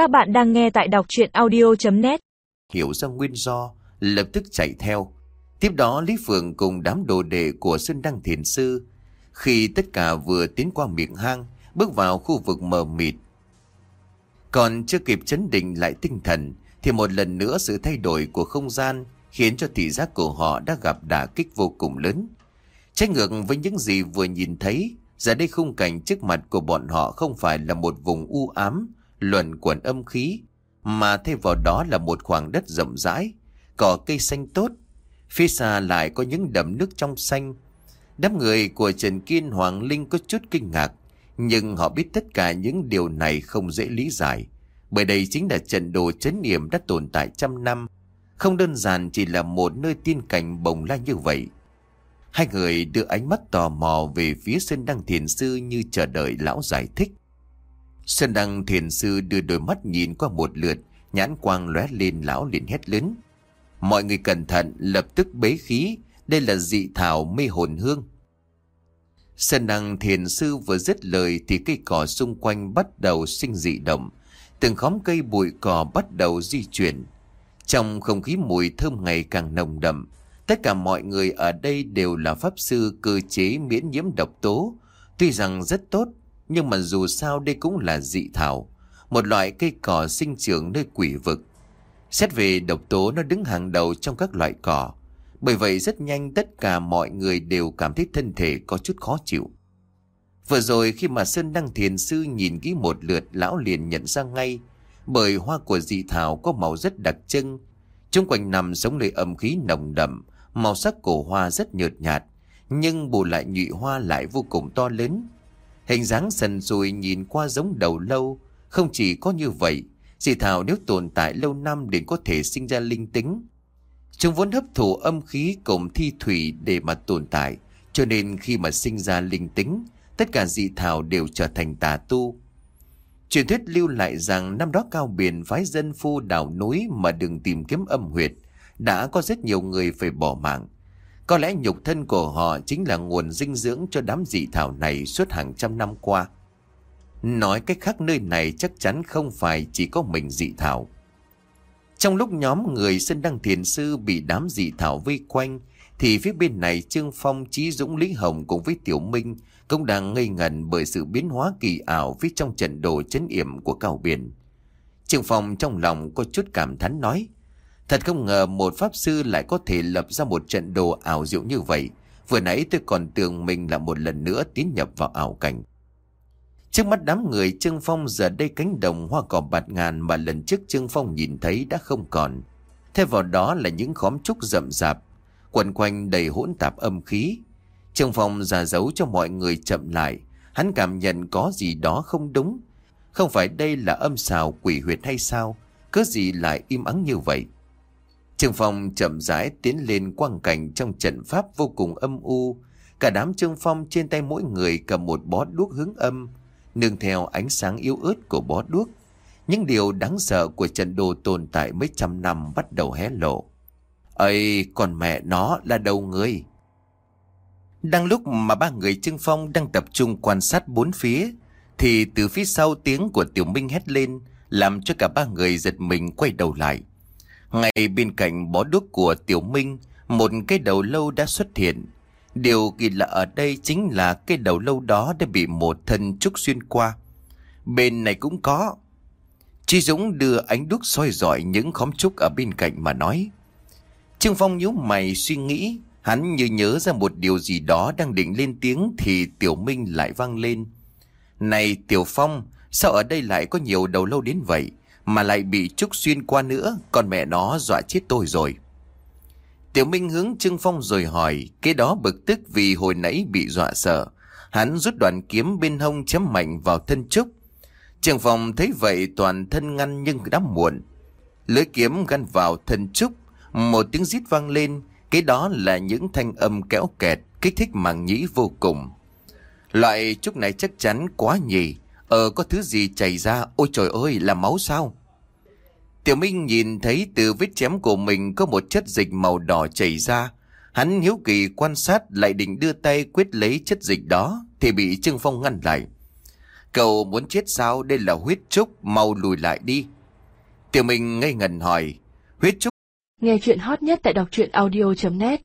Các bạn đang nghe tại đọc chuyện audio.net Hiểu ra nguyên do, lập tức chạy theo. Tiếp đó Lý Phượng cùng đám đồ đệ của Sơn Đăng Thiền Sư. Khi tất cả vừa tiến qua miệng hang, bước vào khu vực mờ mịt. Còn chưa kịp chấn định lại tinh thần, thì một lần nữa sự thay đổi của không gian khiến cho thị giác của họ đã gặp đả kích vô cùng lớn. Trái ngược với những gì vừa nhìn thấy, giờ đây khung cảnh trước mặt của bọn họ không phải là một vùng u ám, luẩn quẩn âm khí, mà thay vào đó là một khoảng đất rộng rãi, cỏ cây xanh tốt. Phía xa lại có những đầm nước trong xanh. Đám người của Trần Kiên Hoàng Linh có chút kinh ngạc, nhưng họ biết tất cả những điều này không dễ lý giải. Bởi đây chính là trận đồ chấn niệm đã tồn tại trăm năm, không đơn giản chỉ là một nơi tiên cảnh bồng la như vậy. Hai người đưa ánh mắt tò mò về phía Sơn Đăng Thiền Sư như chờ đợi lão giải thích. Sơn Đăng Thiền Sư đưa đôi mắt nhìn qua một lượt, nhãn quang lóe lên lão liền hét lớn. Mọi người cẩn thận, lập tức bế khí, đây là dị thảo mê hồn hương. Sơn Đăng Thiền Sư vừa dứt lời thì cây cỏ xung quanh bắt đầu sinh dị động. Từng khóm cây bụi cỏ bắt đầu di chuyển. Trong không khí mùi thơm ngày càng nồng đậm, tất cả mọi người ở đây đều là pháp sư cơ chế miễn nhiễm độc tố. Tuy rằng rất tốt, nhưng mà dù sao đây cũng là dị thảo, một loại cây cỏ sinh trưởng nơi quỷ vực. Xét về độc tố nó đứng hàng đầu trong các loại cỏ. Bởi vậy rất nhanh tất cả mọi người đều cảm thấy thân thể có chút khó chịu. Vừa rồi khi mà Sơn Đăng Thiền Sư nhìn kỹ một lượt lão liền nhận ra ngay bởi hoa của dị thảo có màu rất đặc trưng. Trung quanh nằm sống nơi âm khí nồng đậm, màu sắc của hoa rất nhợt nhạt, nhưng bù lại nhụy hoa lại vô cùng to lớn. Hình dáng sần sùi nhìn qua giống đầu lâu, không chỉ có như vậy, dị thảo nếu tồn tại lâu năm để có thể sinh ra linh tính. Chúng vốn hấp thụ âm khí cùng thi thủy để mà tồn tại, cho nên khi mà sinh ra linh tính, tất cả dị thảo đều trở thành tà tu. Truyền thuyết lưu lại rằng năm đó cao biển phái dân phu đảo núi mà đừng tìm kiếm âm huyệt, đã có rất nhiều người phải bỏ mạng. Có lẽ nhục thân của họ chính là nguồn dinh dưỡng cho đám dị thảo này suốt hàng trăm năm qua. Nói cách khác nơi này chắc chắn không phải chỉ có mình dị thảo. Trong lúc nhóm người sân Đăng Thiền Sư bị đám dị thảo vây quanh, thì phía bên này Trương Phong, trí Dũng, Lý Hồng cùng với Tiểu Minh cũng đang ngây ngẩn bởi sự biến hóa kỳ ảo phía trong trận đồ chấn yểm của cao biển. Trương Phong trong lòng có chút cảm thán nói, thật không ngờ một pháp sư lại có thể lập ra một trận đồ ảo diệu như vậy. Vừa nãy tôi còn tưởng mình là một lần nữa tiến nhập vào ảo cảnh. Trước mắt đám người Trương Phong giờ đây cánh đồng hoa cỏ bạt ngàn mà lần trước Trương Phong nhìn thấy đã không còn. Thay vào đó là những khóm trúc rậm rạp, quần quanh đầy hỗn tạp âm khí. Trương Phong giả giấu cho mọi người chậm lại, hắn cảm nhận có gì đó không đúng. Không phải đây là âm xào quỷ huyệt hay sao, cứ gì lại im ắng như vậy. Trương Phong chậm rãi tiến lên quang cảnh trong trận pháp vô cùng âm u. Cả đám Trương Phong trên tay mỗi người cầm một bó đuốc hướng âm, nương theo ánh sáng yếu ớt của bó đuốc. Những điều đáng sợ của trận đồ tồn tại mấy trăm năm bắt đầu hé lộ. Ây, còn mẹ nó là đầu người. Đang lúc mà ba người Trương Phong đang tập trung quan sát bốn phía, thì từ phía sau tiếng của Tiểu Minh hét lên, làm cho cả ba người giật mình quay đầu lại. Ngay bên cạnh bó đuốc của Tiểu Minh, một cái đầu lâu đã xuất hiện. Điều kỳ lạ ở đây chính là cái đầu lâu đó đã bị một thân trúc xuyên qua. Bên này cũng có. Chi Dũng đưa ánh đuốc soi dọi những khóm trúc ở bên cạnh mà nói. Trương Phong nhíu mày suy nghĩ, hắn như nhớ ra một điều gì đó đang định lên tiếng thì Tiểu Minh lại vang lên. Này Tiểu Phong, sao ở đây lại có nhiều đầu lâu đến vậy, mà lại bị trúc xuyên qua nữa, con mẹ nó dọa chết tôi rồi. Tiểu Minh hướng Trương Phong rồi hỏi, cái đó bực tức vì hồi nãy bị dọa sợ. Hắn rút đoạn kiếm bên hông chém mạnh vào thân Trúc. Trương Phong thấy vậy toàn thân ngăn nhưng đã muộn. Lưỡi kiếm gắn vào thân Trúc, một tiếng rít vang lên, cái đó là những thanh âm kéo kẹt, kích thích màng nhĩ vô cùng. Loại Trúc này chắc chắn quá nhì, ờ có thứ gì chảy ra, ôi trời ơi là máu sao? Tiểu Minh nhìn thấy từ vết chém của mình có một chất dịch màu đỏ chảy ra. Hắn hiếu kỳ quan sát lại định đưa tay quyết lấy chất dịch đó, thì bị Trương Phong ngăn lại. Cậu muốn chết sao? Đây là huyết trúc, Mau lùi lại đi. Tiểu Minh ngây ngần hỏi. Huyết trúc? Nghe chuyện hot nhất tại đọc truyện audio.net